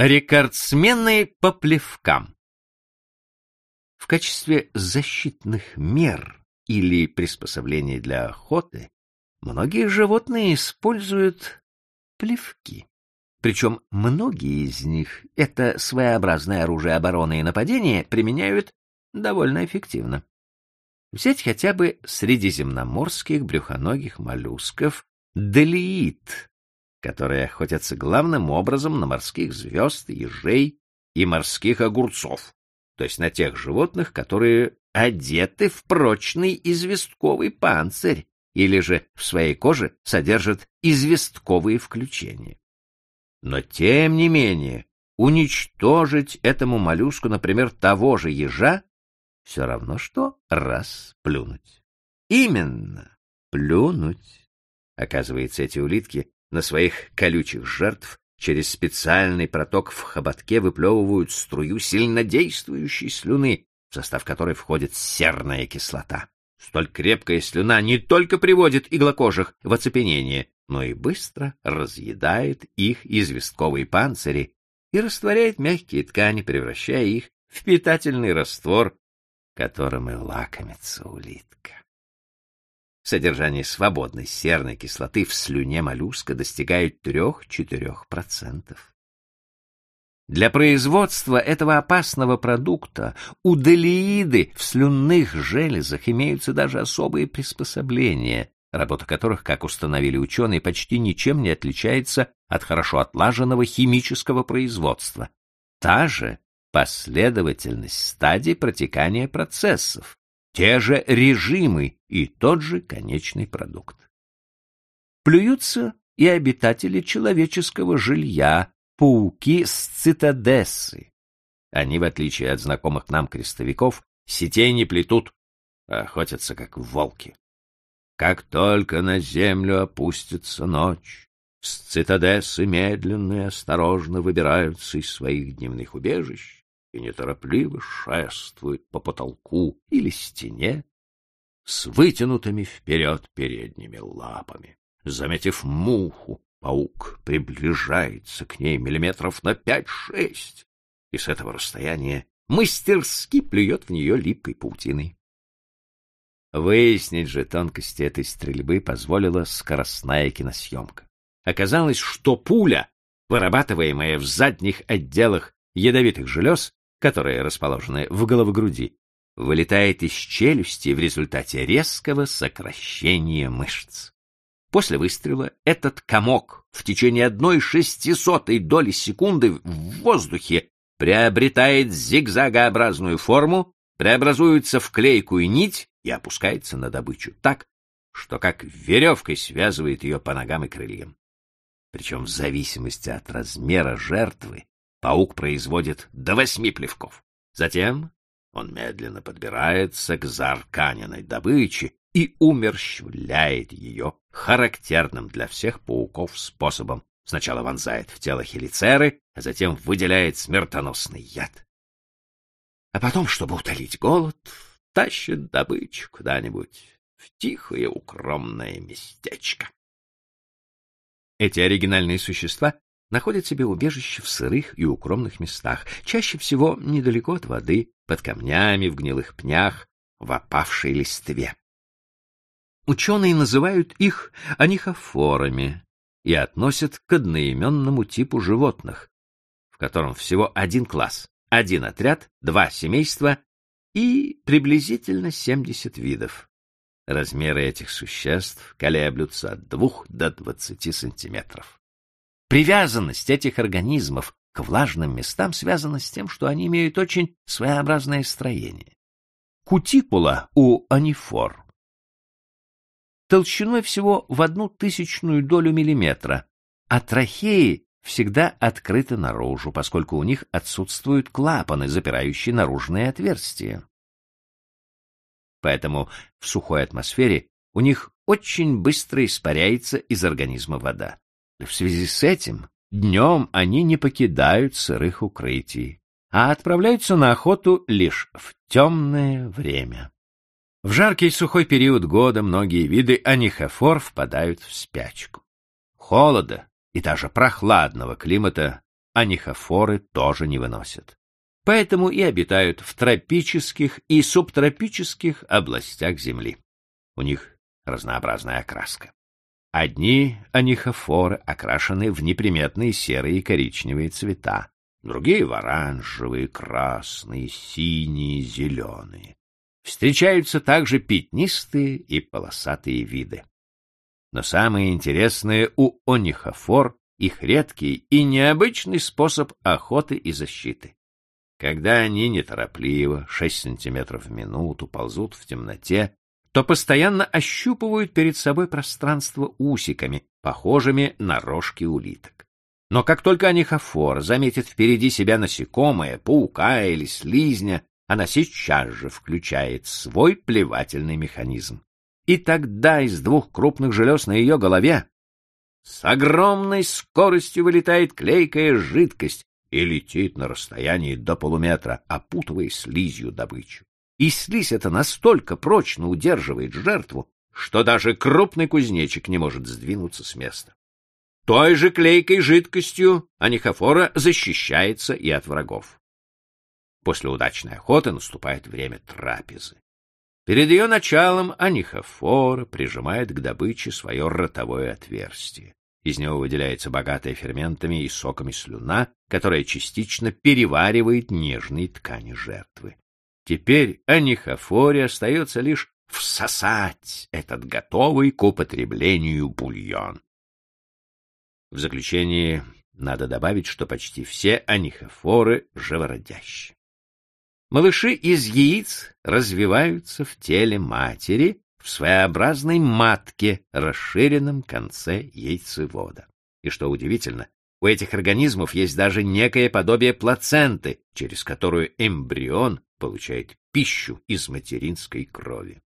Рекордсмены по плевкам. В качестве защитных мер или приспособлений для охоты многие животные используют плевки. Причем многие из них это своеобразное оружие обороны и нападения применяют довольно эффективно. Взять хотя бы средиземноморских брюхоногих моллюсков делиит, которые охотятся главным образом на морских звезд, ежей и морских огурцов, то есть на тех животных, которые одеты в прочный известковый панцирь или же в своей коже содержат известковые включения. Но тем не менее, уничтожить этому моллюску, например, того же ежа, все равно что раз плюнуть. Именно плюнуть. Оказывается, эти улитки на своих колючих жертв через специальный проток в хоботке выплевывают струю сильнодействующей слюны, в состав которой входит серная кислота. Столь крепкая слюна не только приводит иглокожих в оцепенение, но и быстро разъедает их известковые панцири и растворяет мягкие ткани, превращая их в питательный раствор, которым и лакомится улитка. Содержание свободной серной кислоты в слюне моллюска достигает 3-4%. Для производства этого опасного продукта у делииды в слюнных железах имеются даже особые приспособления, работа которых, как установили ученые, почти ничем не отличается от хорошо отлаженного химического производства. Та же последовательность стадий протекания процессов, те же режимы и тот же конечный продукт. Плюются и обитатели человеческого жилья, пауки с цитадессы. Они, в отличие от знакомых нам крестовиков, сетей не плетут, а охотятся как волки. Как только на землю опустится ночь, с цитадессы медленно и осторожно выбираются из своих дневных убежищ и неторопливо шествуют по потолку или стене с вытянутыми вперед передними лапами. Заметив муху, Паук приближается к ней миллиметров на пять-шесть, и с этого расстояния мастерски плюет в нее липкой паутиной. Выяснить же тонкости этой стрельбы позволила скоростная киносъемка. Оказалось, что пуля, вырабатываемая в задних отделах ядовитых желез, которые расположены в головогруди, вылетает из челюсти в результате резкого сокращения мышц. После выстрела этот комок в течение одной шестисотой доли секунды в воздухе приобретает зигзагообразную форму, преобразуется в клейкую нить и опускается на добычу так, что как веревкой связывает ее по ногам и крыльям. Причем в зависимости от размера жертвы паук производит до восьми плевков. Затем он медленно подбирается к заарканенной добыче и умерщвляет ее характерным для всех пауков способом. Сначала вонзает в тело хелицеры, а затем выделяет смертоносный яд. А потом, чтобы утолить голод, тащит добычу куда-нибудь в тихое укромное местечко. Эти оригинальные существа находят себе убежище в сырых и укромных местах, чаще всего недалеко от воды, под камнями, в гнилых пнях, в опавшей листве. Ученые называют их анихофорами и относят к одноименному типу животных, в котором всего один класс, один отряд, два семейства и приблизительно 70 видов. Размеры этих существ колеблются от 2 до 20 сантиметров. Привязанность этих организмов к влажным местам связана с тем, что они имеют очень своеобразное строение. Кутикула у анифор толщиной всего в одну тысячную долю миллиметра, а трахеи всегда открыты наружу, поскольку у них отсутствуют клапаны, запирающие наружные отверстия. Поэтому в сухой атмосфере у них очень быстро испаряется из организма вода. В связи с этим днем они не покидают сырых укрытий, а отправляются на охоту лишь в темное время. В жаркий сухой период года многие виды анихофор впадают в спячку. Холода и даже прохладного климата анихофоры тоже не выносят. Поэтому и обитают в тропических и субтропических областях Земли. У них разнообразная окраска. Одни анихофоры окрашены в неприметные серые и коричневые цвета, другие — в оранжевые, красные, синие, зеленые. Встречаются также пятнистые и полосатые виды. Но самое интересное у онихофор — их редкий и необычный способ охоты и защиты. Когда они неторопливо, 6 сантиметров в минуту, ползут в темноте, то постоянно ощупывают перед собой пространство усиками, похожими на рожки улиток. Но как только анихофор заметит впереди себя насекомое, паука или слизня, она сейчас же включает свой плевательный механизм. И тогда из двух крупных желез на ее голове с огромной скоростью вылетает клейкая жидкость и летит на расстоянии до полуметра, опутывая слизью добычу и слизь эта настолько прочно удерживает жертву, что даже крупный кузнечик не может сдвинуться с места. Той же клейкой жидкостью анихофора защищается и от врагов. После удачной охоты наступает время трапезы. Перед ее началом анихофора прижимает к добыче свое ротовое отверстие. Из него выделяется богатая ферментами и соками слюна, которая частично переваривает нежные ткани жертвы. Теперь анихофоре остается лишь всосать этот готовый к употреблению бульон. В заключение надо добавить, что почти все анихофоры живородящие. Малыши из яиц развиваются в теле матери в своеобразной матке, расширенном конце яйцевода. И что удивительно, у этих организмов есть даже некое подобие плаценты, через которую эмбрион получает пищу из материнской крови.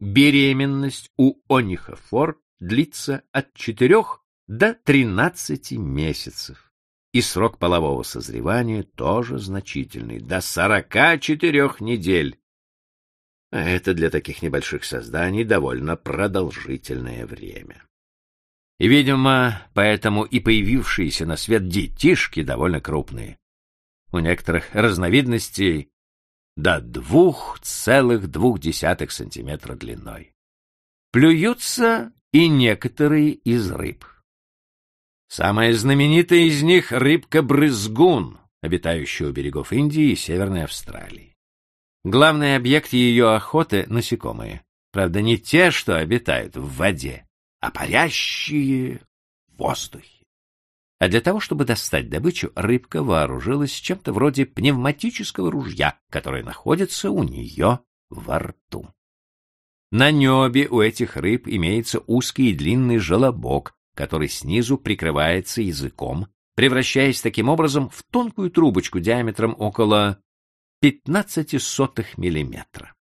Беременность у онихофор длится от 4 до 13 месяцев, и срок полового созревания тоже значительный, до 44 недель. А это для таких небольших созданий довольно продолжительное время. И, видимо, поэтому и появившиеся на свет детишки довольно крупные. У некоторых разновидностей до двух целых двух десятых сантиметра длиной. Плюются и некоторые из рыб. Самая знаменитая из них — рыбка-брызгун, обитающая у берегов Индии и Северной Австралии. Главный объект ее охоты — насекомые. Правда, не те, что обитают в воде, а парящие в воздухе. А для того, чтобы достать добычу, рыбка вооружилась чем-то вроде пневматического ружья, которое находится у нее во рту. На небе у этих рыб имеется узкий и длинный желобок, который снизу прикрывается языком, превращаясь таким образом в тонкую трубочку диаметром около 15 сотых миллиметра.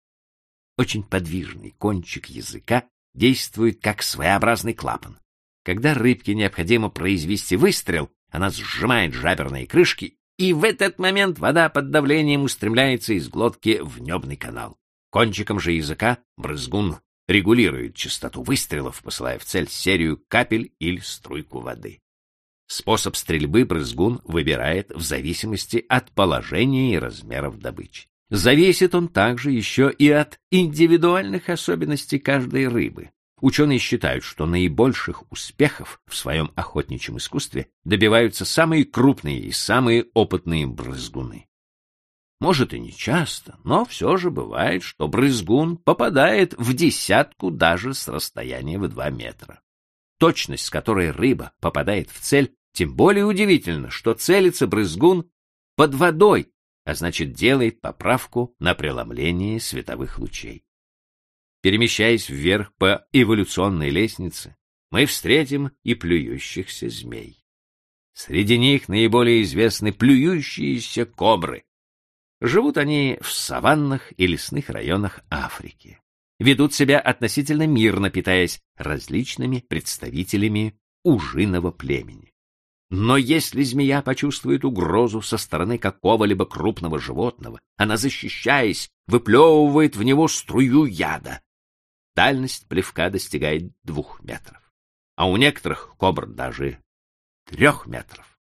Очень подвижный кончик языка действует как своеобразный клапан. Когда рыбке необходимо произвести выстрел, она сжимает жаберные крышки, и в этот момент вода под давлением устремляется из глотки в небный канал. Кончиком же языка брызгун регулирует частоту выстрелов, посылая в цель серию капель или струйку воды. Способ стрельбы брызгун выбирает в зависимости от положения и размеров добычи. Зависит он также еще и от индивидуальных особенностей каждой рыбы. Ученые считают, что наибольших успехов в своем охотничьем искусстве добиваются самые крупные и самые опытные брызгуны. Может и не часто, но все же бывает, что брызгун попадает в десятку даже с расстояния в два метра. Точность, с которой рыба попадает в цель, тем более удивительно, что целится брызгун под водой, а значит делает поправку на преломление световых лучей. Перемещаясь вверх по эволюционной лестнице, мы встретим и плюющихся змей. Среди них наиболее известны плюющиеся кобры. Живут они в саваннах и лесных районах Африки. Ведут себя относительно мирно, питаясь различными представителями ужиного племени. Но если змея почувствует угрозу со стороны какого-либо крупного животного, она, защищаясь, выплевывает в него струю яда, Дальность плевка достигает двух метров, а у некоторых кобр даже трех метров.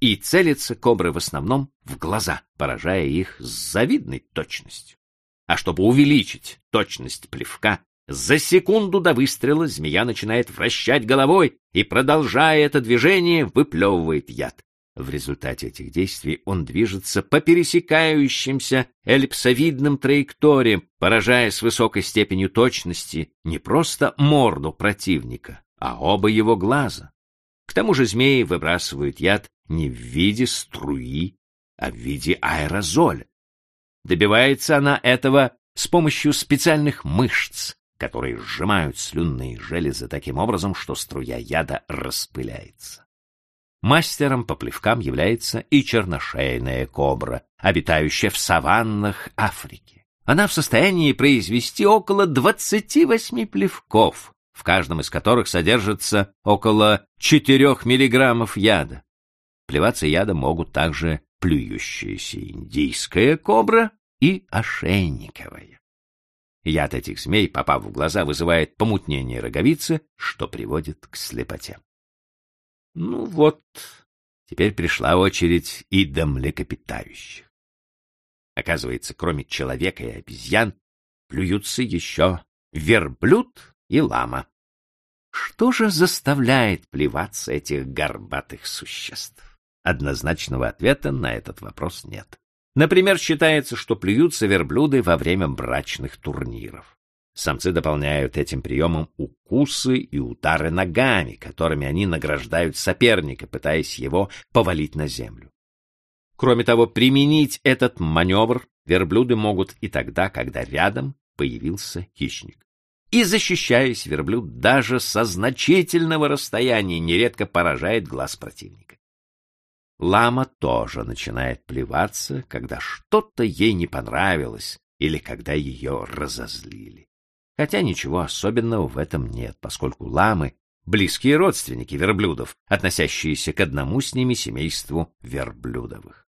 и целятся кобры в основном в глаза, поражая их с завидной точностью. А чтобы увеличить точность плевка, за секунду до выстрела змея начинает вращать головой и, продолжая это движение, выплевывает яд. В результате этих действий он движется по пересекающимся эллипсовидным траекториям, поражая с высокой степенью точности не просто морду противника, а оба его глаза. К тому же змеи выбрасывают яд не в виде струи, а в виде аэрозоля. Добивается она этого с помощью специальных мышц, которые сжимают слюнные железы таким образом, что струя яда распыляется. Мастером по плевкам является и черношейная кобра, обитающая в саваннах Африки. Она в состоянии произвести около 28 плевков, в каждом из которых содержится около 4 миллиграммов яда. Плеваться ядом могут также плюющаяся индийская кобра и ошейниковая. Яд этих змей, попав в глаза, вызывает помутнение роговицы, что приводит к слепоте. Ну вот, теперь пришла очередь и до млекопитающих. Оказывается, кроме человека и обезьян, плюются еще верблюд и лама. Что же заставляет плеваться этих горбатых существ? Однозначного ответа на этот вопрос нет. Например, считается, что плюются верблюды во время брачных турниров. Самцы дополняют этим приемом укусы и удары ногами, которыми они награждают соперника, пытаясь его повалить на землю. Кроме того, применить этот маневр верблюды могут и тогда, когда рядом появился хищник. И защищаясь, верблюд даже со значительного расстояния нередко поражает глаз противника. Лама тоже начинает плеваться, когда что-то ей не понравилось или когда ее разозлили. Хотя ничего особенного в этом нет, поскольку ламы — близкие родственники верблюдов, относящиеся к одному с ними семейству верблюдовых.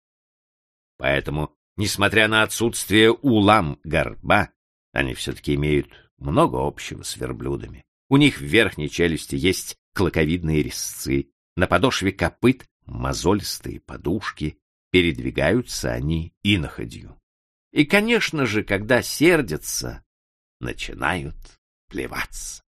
Поэтому, несмотря на отсутствие у лам горба, они все-таки имеют много общего с верблюдами. У них в верхней челюсти есть клоковидные резцы, на подошве копыт мозолистые подушки, передвигаются они иноходью. И, конечно же, когда сердятся, начинают плеваться.